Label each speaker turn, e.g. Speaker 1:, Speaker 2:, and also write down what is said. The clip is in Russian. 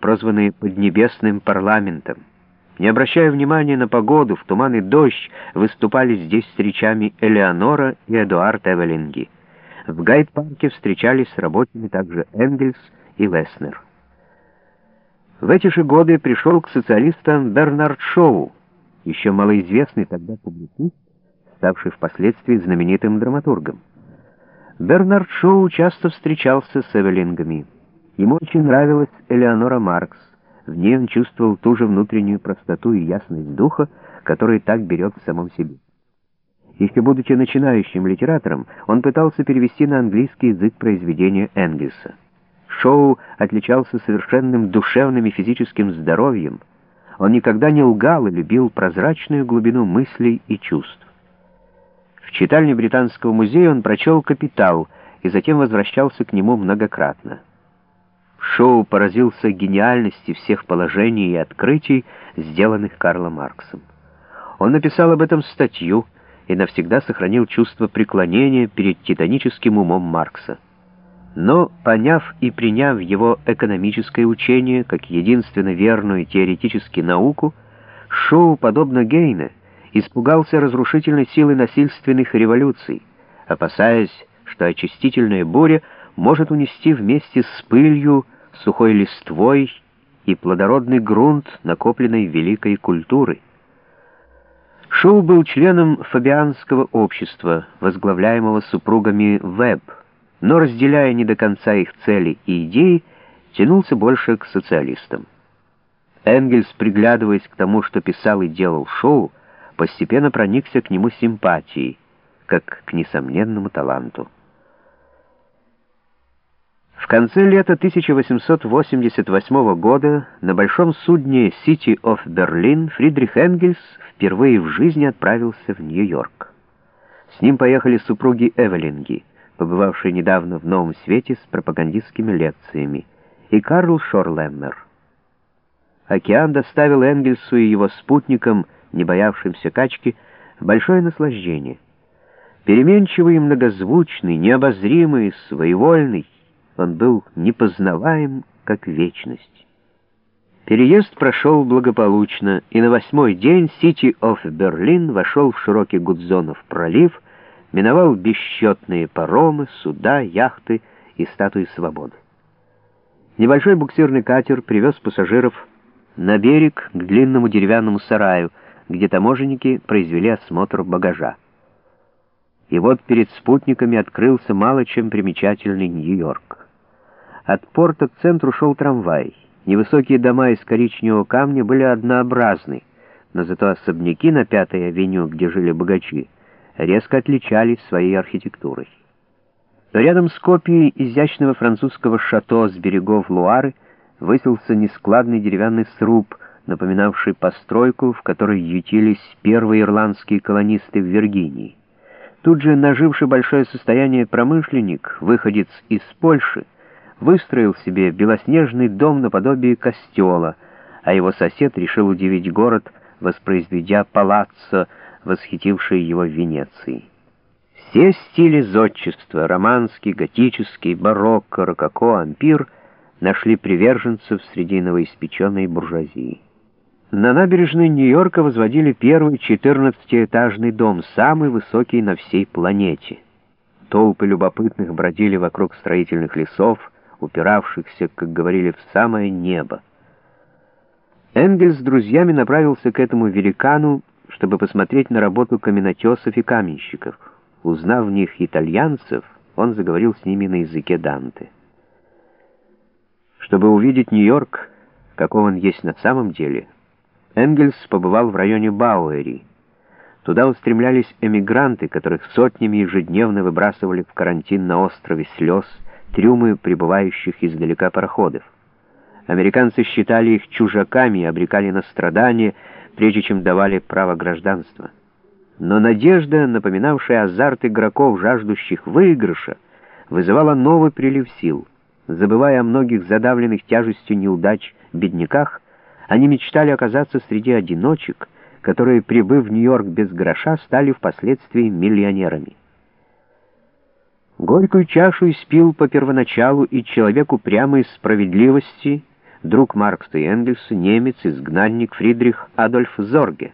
Speaker 1: прозванные «поднебесным парламентом». Не обращая внимания на погоду, в туман и дождь выступали здесь с речами Элеонора и Эдуард Эвелинги. В Гайд-парке встречались с рабочими также Энгельс и Леснер. В эти же годы пришел к социалистам Бернард Шоу, еще малоизвестный тогда публицист, ставший впоследствии знаменитым драматургом. Бернард Шоу часто встречался с Эвелингами. Ему очень нравилась Элеонора Маркс. В ней он чувствовал ту же внутреннюю простоту и ясность духа, который так берет в самом себе. Еще будучи начинающим литератором, он пытался перевести на английский язык произведения Энгельса. Шоу отличался совершенным душевным и физическим здоровьем. Он никогда не лгал и любил прозрачную глубину мыслей и чувств. В читальне Британского музея он прочел «Капитал» и затем возвращался к нему многократно. Шоу поразился гениальности всех положений и открытий, сделанных Карлом Марксом. Он написал об этом статью и навсегда сохранил чувство преклонения перед титаническим умом Маркса. Но, поняв и приняв его экономическое учение как единственно верную теоретически науку, Шоу, подобно Гейне, испугался разрушительной силы насильственных революций, опасаясь, что очистительная буря может унести вместе с пылью сухой листвой и плодородный грунт накопленной великой культуры. Шоу был членом Фабианского общества, возглавляемого супругами Веб, но, разделяя не до конца их цели и идеи, тянулся больше к социалистам. Энгельс, приглядываясь к тому, что писал и делал Шоу, постепенно проникся к нему симпатией, как к несомненному таланту. В конце лета 1888 года на большом судне City of Berlin Фридрих Энгельс впервые в жизни отправился в Нью-Йорк. С ним поехали супруги Эвелинги, побывавшие недавно в Новом Свете с пропагандистскими лекциями, и Карл Шорлеммер. Океан доставил Энгельсу и его спутникам, не боявшимся качки, большое наслаждение. Переменчивый и многозвучный, необозримый, своевольный, он был непознаваем, как вечность. Переезд прошел благополучно, и на восьмой день City of Berlin вошел в широкий Гудзонов пролив, миновал бесчетные паромы, суда, яхты и статуи свободы. Небольшой буксирный катер привез пассажиров на берег к длинному деревянному сараю, где таможенники произвели осмотр багажа. И вот перед спутниками открылся мало чем примечательный Нью-Йорк. От порта к центру шел трамвай. Невысокие дома из коричневого камня были однообразны, но зато особняки на Пятой авеню, где жили богачи, резко отличались своей архитектурой. Рядом с копией изящного французского шато с берегов Луары высился нескладный деревянный сруб, напоминавший постройку, в которой ютились первые ирландские колонисты в Виргинии. Тут же наживший большое состояние промышленник, выходец из Польши, выстроил себе белоснежный дом наподобие костела, а его сосед решил удивить город, воспроизведя палаццо, восхитившее его в Венеции. Все стили зодчества — романский, готический, барокко, рококо, ампир — нашли приверженцев среди новоиспеченной буржуазии. На набережной Нью-Йорка возводили первый 14-этажный дом, самый высокий на всей планете. Толпы любопытных бродили вокруг строительных лесов, упиравшихся, как говорили, в самое небо. Энгельс с друзьями направился к этому великану, чтобы посмотреть на работу каменотесов и каменщиков. Узнав в них итальянцев, он заговорил с ними на языке Данте. Чтобы увидеть Нью-Йорк, каков он есть на самом деле, Энгельс побывал в районе Бауэри. Туда устремлялись эмигранты, которых сотнями ежедневно выбрасывали в карантин на острове слез, трюмы прибывающих издалека пароходов. Американцы считали их чужаками и обрекали на страдания, прежде чем давали право гражданства. Но надежда, напоминавшая азарт игроков, жаждущих выигрыша, вызывала новый прилив сил. Забывая о многих задавленных тяжестью неудач бедняках, они мечтали оказаться среди одиночек, которые, прибыв в Нью-Йорк без гроша, стали впоследствии миллионерами. Горькую чашу испил по первоначалу и человеку упрямой справедливости, друг Маркса и Энгельса, немец, изгнанник Фридрих Адольф Зорге.